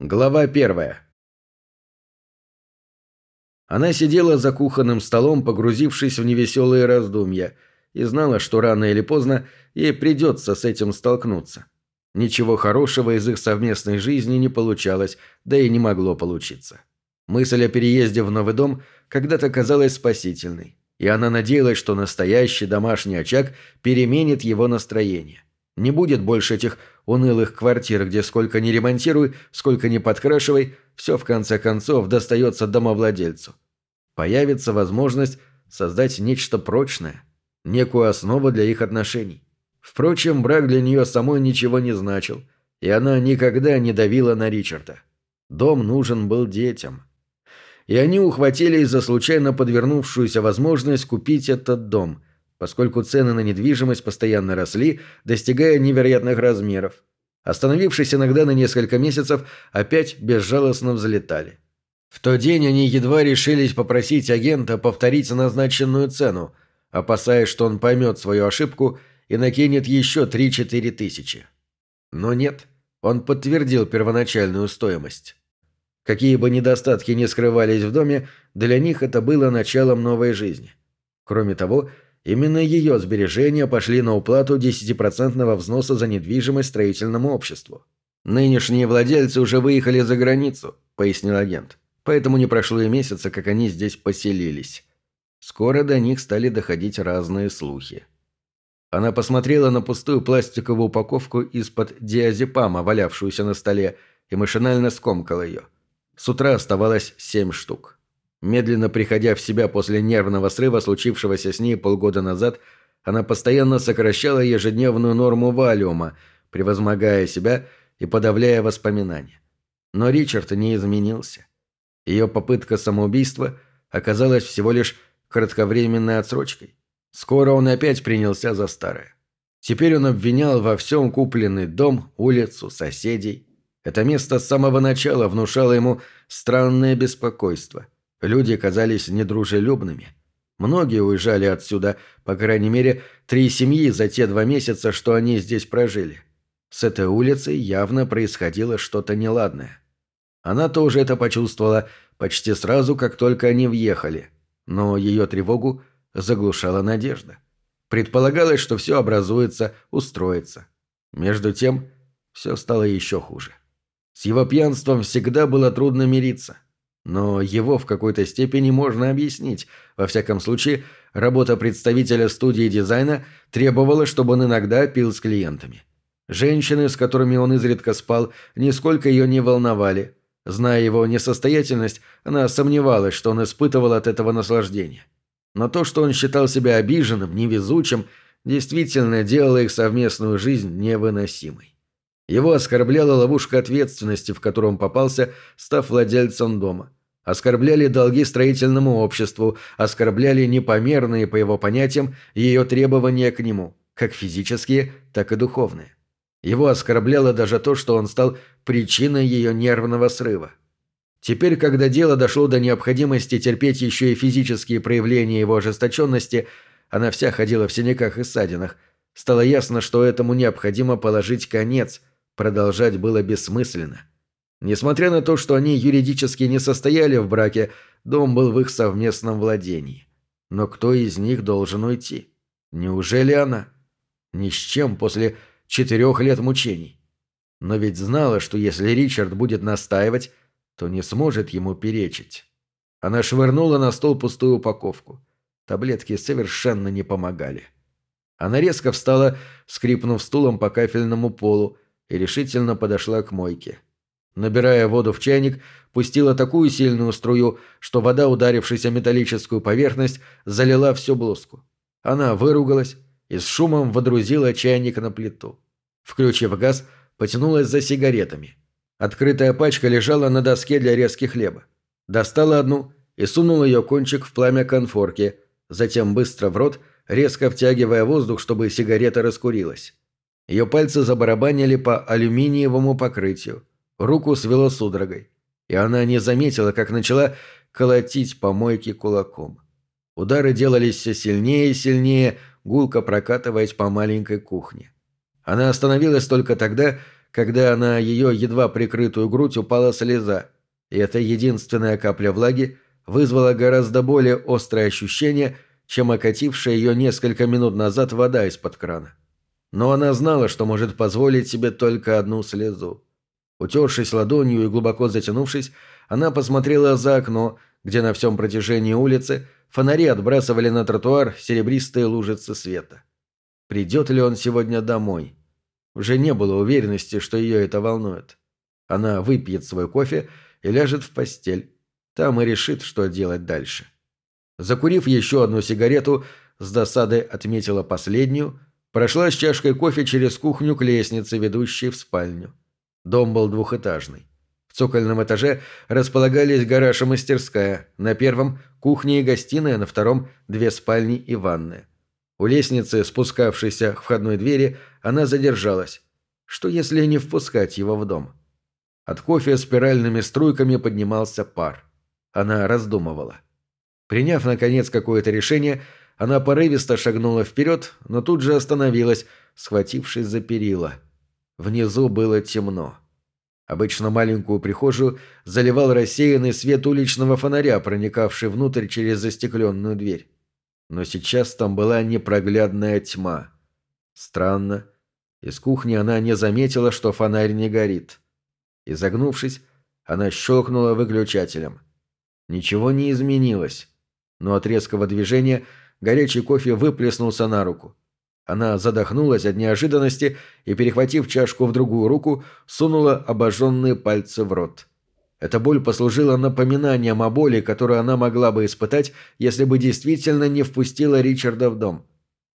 Глава первая. Она сидела за кухонным столом, погрузившись в невеселые раздумья, и знала, что рано или поздно ей придется с этим столкнуться. Ничего хорошего из их совместной жизни не получалось, да и не могло получиться. Мысль о переезде в новый дом когда-то казалась спасительной, и она надеялась, что настоящий домашний очаг переменит его настроение. Не будет больше этих унылых квартир, где сколько ни ремонтируй, сколько ни подкрашивай, все в конце концов достается домовладельцу. Появится возможность создать нечто прочное, некую основу для их отношений. Впрочем, брак для нее самой ничего не значил, и она никогда не давила на Ричарда. Дом нужен был детям. И они ухватились за случайно подвернувшуюся возможность купить этот дом – поскольку цены на недвижимость постоянно росли, достигая невероятных размеров. Остановившись иногда на несколько месяцев, опять безжалостно взлетали. В тот день они едва решились попросить агента повторить назначенную цену, опасаясь, что он поймет свою ошибку и накинет еще 3-4 тысячи. Но нет, он подтвердил первоначальную стоимость. Какие бы недостатки ни скрывались в доме, для них это было началом новой жизни. Кроме того, Именно ее сбережения пошли на уплату 10% взноса за недвижимость строительному обществу. «Нынешние владельцы уже выехали за границу», — пояснил агент. «Поэтому не прошло и месяца, как они здесь поселились. Скоро до них стали доходить разные слухи». Она посмотрела на пустую пластиковую упаковку из-под диазепама, валявшуюся на столе, и машинально скомкала ее. С утра оставалось семь штук. Медленно приходя в себя после нервного срыва, случившегося с ней полгода назад, она постоянно сокращала ежедневную норму валиума, превозмогая себя и подавляя воспоминания. Но Ричард не изменился. Ее попытка самоубийства оказалась всего лишь кратковременной отсрочкой. Скоро он опять принялся за старое. Теперь он обвинял во всем купленный дом, улицу, соседей. Это место с самого начала внушало ему странное беспокойство – Люди казались недружелюбными. Многие уезжали отсюда, по крайней мере, три семьи за те два месяца, что они здесь прожили. С этой улицей явно происходило что-то неладное. Она тоже это почувствовала почти сразу, как только они въехали, но ее тревогу заглушала надежда. Предполагалось, что все образуется, устроится. Между тем, все стало еще хуже. С его пьянством всегда было трудно мириться – но его в какой-то степени можно объяснить. Во всяком случае, работа представителя студии дизайна требовала, чтобы он иногда пил с клиентами. Женщины, с которыми он изредка спал, нисколько ее не волновали. Зная его несостоятельность, она сомневалась, что он испытывал от этого наслаждение. Но то, что он считал себя обиженным, невезучим, действительно делало их совместную жизнь невыносимой. Его оскорбляла ловушка ответственности, в которую он попался, став владельцем дома – оскорбляли долги строительному обществу, оскорбляли непомерные, по его понятиям, ее требования к нему, как физические, так и духовные. Его оскорбляло даже то, что он стал причиной ее нервного срыва. Теперь, когда дело дошло до необходимости терпеть еще и физические проявления его ожесточенности, она вся ходила в синяках и ссадинах. Стало ясно, что этому необходимо положить конец, продолжать было бессмысленно. Несмотря на то, что они юридически не состояли в браке, дом был в их совместном владении. Но кто из них должен уйти? Неужели она? Ни с чем после четырех лет мучений. Но ведь знала, что если Ричард будет настаивать, то не сможет ему перечить. Она швырнула на стол пустую упаковку. Таблетки совершенно не помогали. Она резко встала, скрипнув стулом по кафельному полу, и решительно подошла к мойке. Набирая воду в чайник, пустила такую сильную струю, что вода, ударившись о металлическую поверхность, залила всю блузку. Она выругалась и с шумом водрузила чайник на плиту. Включив газ, потянулась за сигаретами. Открытая пачка лежала на доске для резки хлеба. Достала одну и сунула ее кончик в пламя конфорки, затем быстро в рот, резко втягивая воздух, чтобы сигарета раскурилась. Ее пальцы забарабанили по алюминиевому покрытию. Руку свело судорогой, и она не заметила, как начала колотить по мойке кулаком. Удары делались все сильнее и сильнее, гулко прокатываясь по маленькой кухне. Она остановилась только тогда, когда на ее едва прикрытую грудь упала слеза, и эта единственная капля влаги вызвала гораздо более острое ощущение, чем окатившая ее несколько минут назад вода из-под крана. Но она знала, что может позволить себе только одну слезу. Утершись ладонью и глубоко затянувшись, она посмотрела за окно, где на всем протяжении улицы фонари отбрасывали на тротуар серебристые лужицы света. Придет ли он сегодня домой? Уже не было уверенности, что ее это волнует. Она выпьет свой кофе и ляжет в постель. Там и решит, что делать дальше. Закурив еще одну сигарету, с досадой отметила последнюю, прошла с чашкой кофе через кухню к лестнице, ведущей в спальню. Дом был двухэтажный. В цокольном этаже располагались гараж и мастерская, на первом – кухня и гостиная, на втором – две спальни и ванная. У лестницы, спускавшейся к входной двери, она задержалась. Что если не впускать его в дом? От кофе спиральными струйками поднимался пар. Она раздумывала. Приняв, наконец, какое-то решение, она порывисто шагнула вперед, но тут же остановилась, схватившись за перила. Внизу было темно. Обычно маленькую прихожую заливал рассеянный свет уличного фонаря, проникавший внутрь через застекленную дверь но сейчас там была непроглядная тьма. Странно. Из кухни она не заметила, что фонарь не горит. Изогнувшись, она щелкнула выключателем. Ничего не изменилось, но от резкого движения горячий кофе выплеснулся на руку. Она задохнулась от неожиданности и, перехватив чашку в другую руку, сунула обожженные пальцы в рот. Эта боль послужила напоминанием о боли, которую она могла бы испытать, если бы действительно не впустила Ричарда в дом.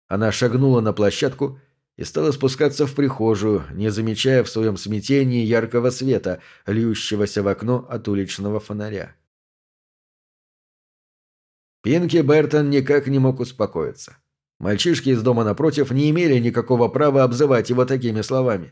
Она шагнула на площадку и стала спускаться в прихожую, не замечая в своем смятении яркого света, льющегося в окно от уличного фонаря. Пинки Бертон никак не мог успокоиться. Мальчишки из дома напротив не имели никакого права обзывать его такими словами.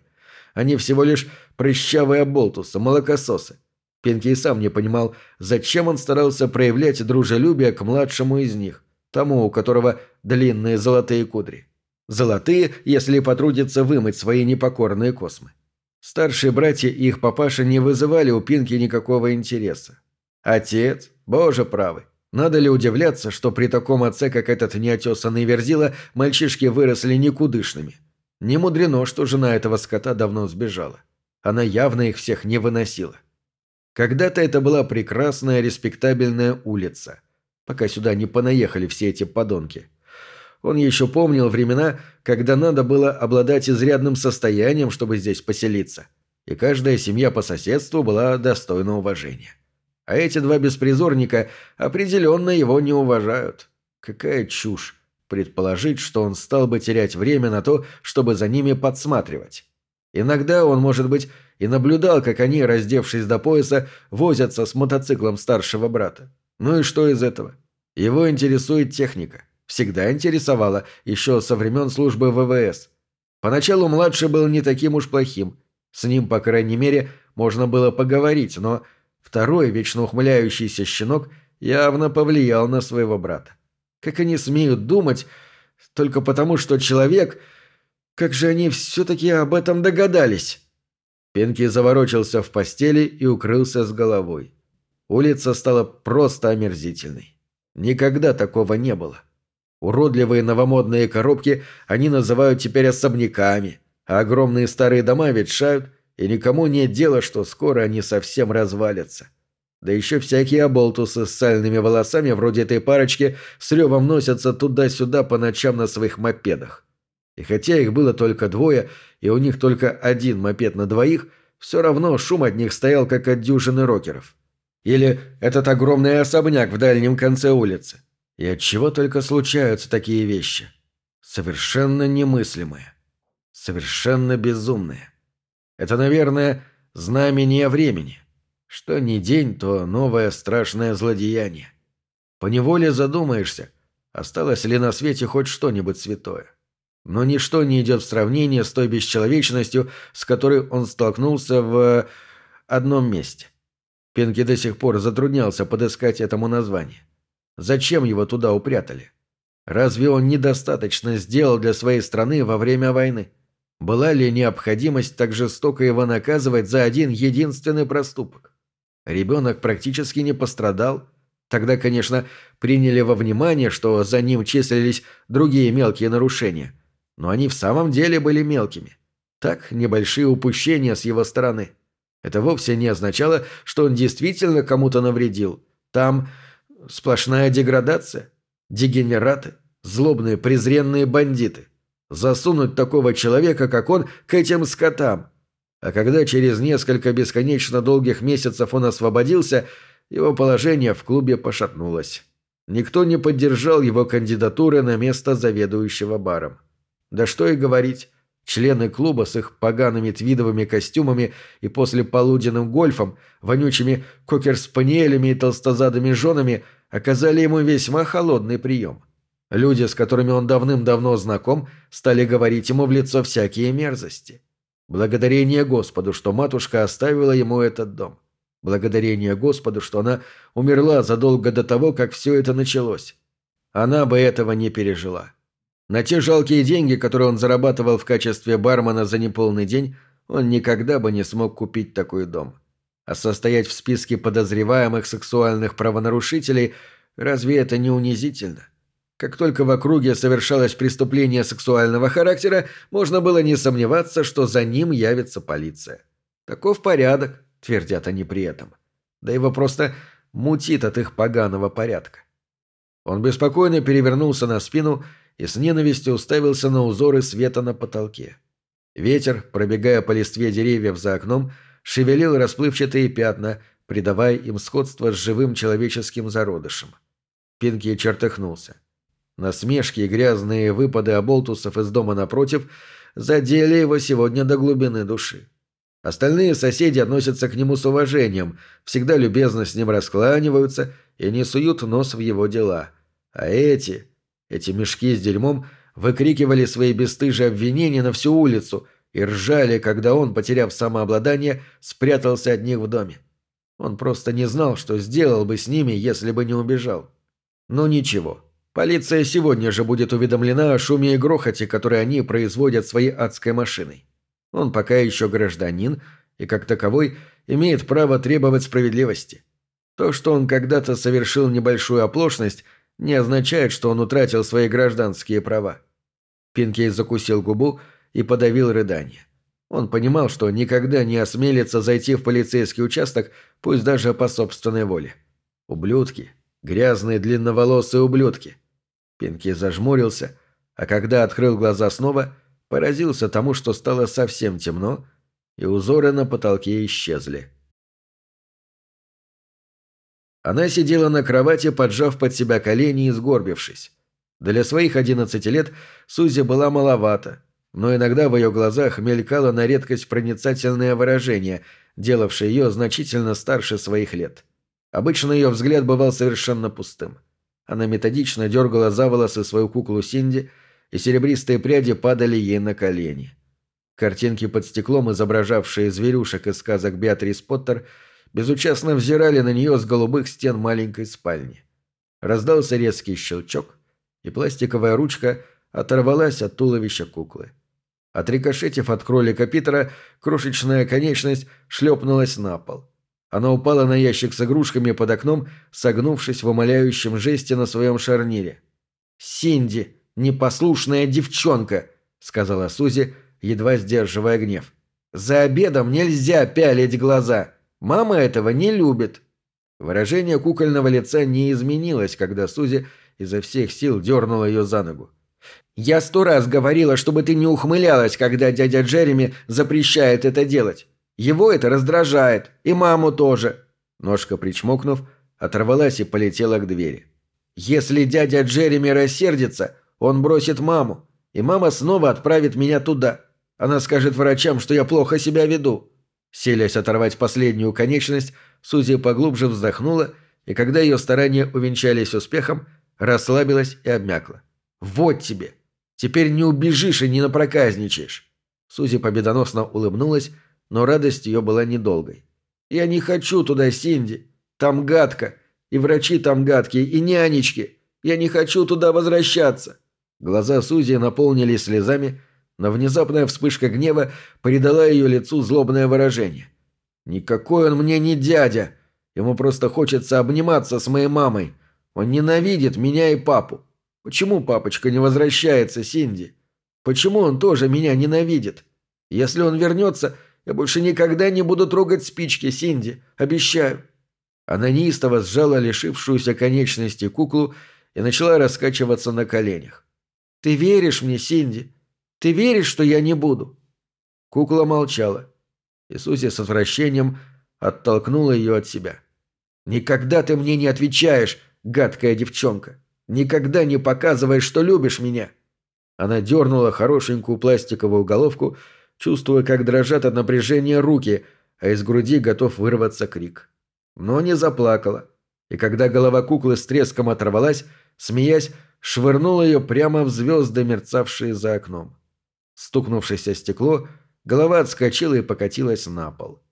Они всего лишь прыщавые оболтусы, молокососы. Пинки и сам не понимал, зачем он старался проявлять дружелюбие к младшему из них, тому, у которого длинные золотые кудри. Золотые, если потрудится вымыть свои непокорные космы. Старшие братья и их папаша не вызывали у Пинки никакого интереса. Отец, боже правый, надо ли удивляться, что при таком отце, как этот неотесанный Верзила, мальчишки выросли никудышными? Не мудрено, что жена этого скота давно сбежала. Она явно их всех не выносила. Когда-то это была прекрасная, респектабельная улица, пока сюда не понаехали все эти подонки. Он еще помнил времена, когда надо было обладать изрядным состоянием, чтобы здесь поселиться, и каждая семья по соседству была достойна уважения. А эти два беспризорника определенно его не уважают. Какая чушь предположить, что он стал бы терять время на то, чтобы за ними подсматривать. Иногда он, может быть, и наблюдал, как они, раздевшись до пояса, возятся с мотоциклом старшего брата. Ну и что из этого? Его интересует техника. Всегда интересовала, еще со времен службы ВВС. Поначалу младший был не таким уж плохим. С ним, по крайней мере, можно было поговорить, но второй, вечно ухмыляющийся щенок, явно повлиял на своего брата. Как они смеют думать, только потому, что человек... Как же они все-таки об этом догадались? Пенки заворочился в постели и укрылся с головой. Улица стала просто омерзительной. Никогда такого не было. Уродливые новомодные коробки они называют теперь особняками, а огромные старые дома ветшают, и никому нет дела, что скоро они совсем развалятся. Да еще всякие оболтусы с сальными волосами, вроде этой парочки, с ревом носятся туда-сюда по ночам на своих мопедах. И хотя их было только двое, и у них только один мопед на двоих, все равно шум от них стоял как от дюжины рокеров. Или этот огромный особняк в дальнем конце улицы. И от чего только случаются такие вещи. Совершенно немыслимые. Совершенно безумные. Это, наверное, знамение времени. Что ни день, то новое страшное злодеяние. Поневоле задумаешься, осталось ли на свете хоть что-нибудь святое. Но ничто не идет в сравнение с той бесчеловечностью, с которой он столкнулся в одном месте. Пенки до сих пор затруднялся подыскать этому название. Зачем его туда упрятали? Разве он недостаточно сделал для своей страны во время войны? Была ли необходимость так жестоко его наказывать за один единственный проступок? Ребенок практически не пострадал. Тогда, конечно, приняли во внимание, что за ним числились другие мелкие нарушения. Но они в самом деле были мелкими. Так, небольшие упущения с его стороны. Это вовсе не означало, что он действительно кому-то навредил. Там сплошная деградация. Дегенераты, злобные презренные бандиты засунуть такого человека, как он, к этим скотам. А когда через несколько бесконечно долгих месяцев он освободился, его положение в клубе пошатнулось. Никто не поддержал его кандидатуры на место заведующего баром. Да что и говорить, члены клуба с их погаными твидовыми костюмами и после полуденным гольфом, вонючими кокерспаниелями и толстозадыми женами оказали ему весьма холодный прием. Люди, с которыми он давным-давно знаком, стали говорить ему в лицо всякие мерзости. Благодарение Господу, что матушка оставила ему этот дом. Благодарение Господу, что она умерла задолго до того, как все это началось. Она бы этого не пережила. На те жалкие деньги, которые он зарабатывал в качестве бармена за неполный день, он никогда бы не смог купить такой дом. А состоять в списке подозреваемых сексуальных правонарушителей – разве это не унизительно? Как только в округе совершалось преступление сексуального характера, можно было не сомневаться, что за ним явится полиция. Таков порядок, твердят они при этом. Да его просто мутит от их поганого порядка. Он беспокойно перевернулся на спину и с ненавистью уставился на узоры света на потолке. Ветер, пробегая по листве деревьев за окном, шевелил расплывчатые пятна, придавая им сходство с живым человеческим зародышем. Пинки чертыхнулся. Насмешки и грязные выпады оболтусов из дома напротив задели его сегодня до глубины души. Остальные соседи относятся к нему с уважением, всегда любезно с ним раскланиваются и не суют нос в его дела. А эти, эти мешки с дерьмом, выкрикивали свои бесстыжие обвинения на всю улицу и ржали, когда он, потеряв самообладание, спрятался от них в доме. Он просто не знал, что сделал бы с ними, если бы не убежал. Но ничего. Полиция сегодня же будет уведомлена о шуме и грохоте, которые они производят своей адской машиной. Он пока еще гражданин и, как таковой, имеет право требовать справедливости. То, что он когда-то совершил небольшую оплошность, не означает, что он утратил свои гражданские права. Пинкей закусил губу и подавил рыдание. Он понимал, что никогда не осмелится зайти в полицейский участок, пусть даже по собственной воле. Ублюдки, грязные длинноволосые ублюдки. Пинки зажмурился, а когда открыл глаза снова, поразился тому, что стало совсем темно, и узоры на потолке исчезли. Она сидела на кровати, поджав под себя колени и сгорбившись. Для своих одиннадцати лет Сузи была маловата, но иногда в ее глазах мелькало на редкость проницательное выражение, делавшее ее значительно старше своих лет. Обычно ее взгляд бывал совершенно пустым. Она методично дергала за волосы свою куклу Синди, и серебристые пряди падали ей на колени. Картинки под стеклом, изображавшие зверюшек из сказок Беатрис Поттер, безучастно взирали на нее с голубых стен маленькой спальни. Раздался резкий щелчок, и пластиковая ручка оторвалась от туловища куклы. Отрикошетив от кролика Питера, крошечная конечность шлепнулась на пол. Она упала на ящик с игрушками под окном, согнувшись в умоляющем жесте на своем шарнире. «Синди, непослушная девчонка!» — сказала Сузи, едва сдерживая гнев. «За обедом нельзя пялить глаза. Мама этого не любит». Выражение кукольного лица не изменилось, когда Сузи изо всех сил дернула ее за ногу. «Я сто раз говорила, чтобы ты не ухмылялась, когда дядя Джереми запрещает это делать. Его это раздражает, и маму тоже». Ножка, причмокнув, оторвалась и полетела к двери. «Если дядя Джереми рассердится, он бросит маму, и мама снова отправит меня туда. Она скажет врачам, что я плохо себя веду». Селясь оторвать последнюю конечность, Сузи поглубже вздохнула, и когда ее старания увенчались успехом, расслабилась и обмякла. «Вот тебе! Теперь не убежишь и не напроказничаешь!» Сузи победоносно улыбнулась но радость ее была недолгой. «Я не хочу туда, Синди. Там гадко. И врачи там гадкие, и нянечки. Я не хочу туда возвращаться». Глаза Сузи наполнились слезами, но внезапная вспышка гнева придала ее лицу злобное выражение. «Никакой он мне не дядя! Ему просто хочется обниматься с моей мамой. Он ненавидит меня и папу. Почему папочка не возвращается, Синди? Почему он тоже меня ненавидит? Если он вернется, я больше никогда не буду трогать спички, Синди, обещаю». Она неистово сжала лишившуюся конечности куклу и начала раскачиваться на коленях. «Ты веришь мне, Синди? Ты веришь, что я не буду?» Кукла молчала. И с отвращением оттолкнула ее от себя. «Никогда ты мне не отвечаешь, гадкая девчонка. Никогда не показываешь, что любишь меня». Она дернула хорошенькую пластиковую головку, чувствуя, как дрожат от напряжения руки, а из груди готов вырваться крик. Но не заплакала. И когда голова куклы с треском оторвалась, смеясь, швырнула ее прямо в звезды, мерцавшие за окном. Стукнувшись о стекло, голова отскочила и покатилась на пол.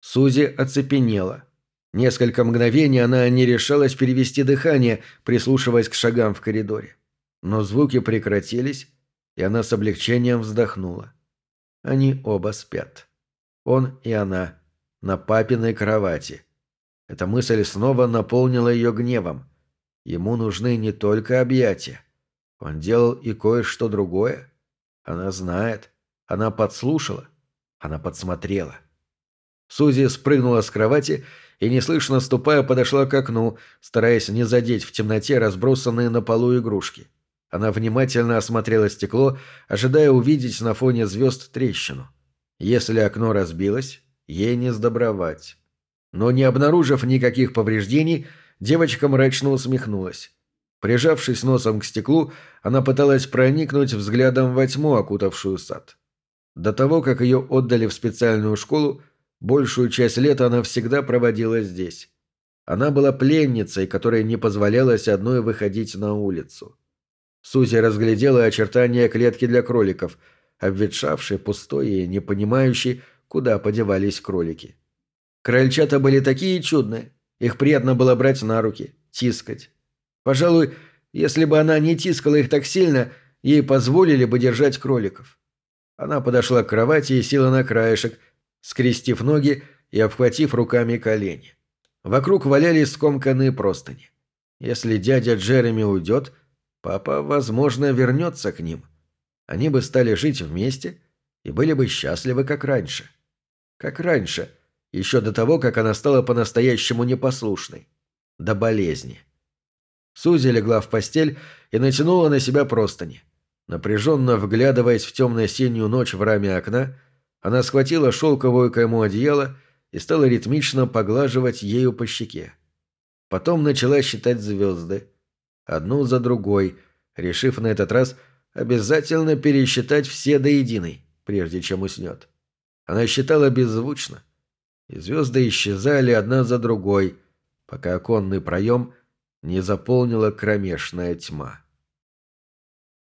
Сузи оцепенела. Несколько мгновений она не решалась перевести дыхание, прислушиваясь к шагам в коридоре. Но звуки прекратились, и она с облегчением вздохнула. Они оба спят. Он и она на папиной кровати. Эта мысль снова наполнила ее гневом. Ему нужны не только объятия. Он делал и кое-что другое. Она знает. Она подслушала. Она подсмотрела. Сузи спрыгнула с кровати и, неслышно ступая, подошла к окну, стараясь не задеть в темноте разбросанные на полу игрушки. Она внимательно осмотрела стекло, ожидая увидеть на фоне звезд трещину. Если окно разбилось, ей не сдобровать. Но не обнаружив никаких повреждений, девочка мрачно усмехнулась. Прижавшись носом к стеклу, она пыталась проникнуть взглядом во тьму, окутавшую сад. До того, как ее отдали в специальную школу, большую часть лета она всегда проводила здесь. Она была пленницей, которой не позволялось одной выходить на улицу. Сузи разглядела очертания клетки для кроликов, обветшавшей, пустой и не понимающей, куда подевались кролики. Крольчата были такие чудные, их приятно было брать на руки, тискать. Пожалуй, если бы она не тискала их так сильно, ей позволили бы держать кроликов. Она подошла к кровати и села на краешек, скрестив ноги и обхватив руками колени. Вокруг валялись скомканные простыни. Если дядя Джереми уйдет – папа, возможно, вернется к ним. Они бы стали жить вместе и были бы счастливы, как раньше. Как раньше, еще до того, как она стала по-настоящему непослушной. До болезни. Сузи легла в постель и натянула на себя простыни. Напряженно вглядываясь в темно-осеннюю ночь в раме окна, она схватила шелковую кайму одеяла и стала ритмично поглаживать ею по щеке. Потом начала считать звезды – одну за другой, решив на этот раз обязательно пересчитать все до единой, прежде чем уснет. Она считала беззвучно, и звезды исчезали одна за другой, пока оконный проем не заполнила кромешная тьма.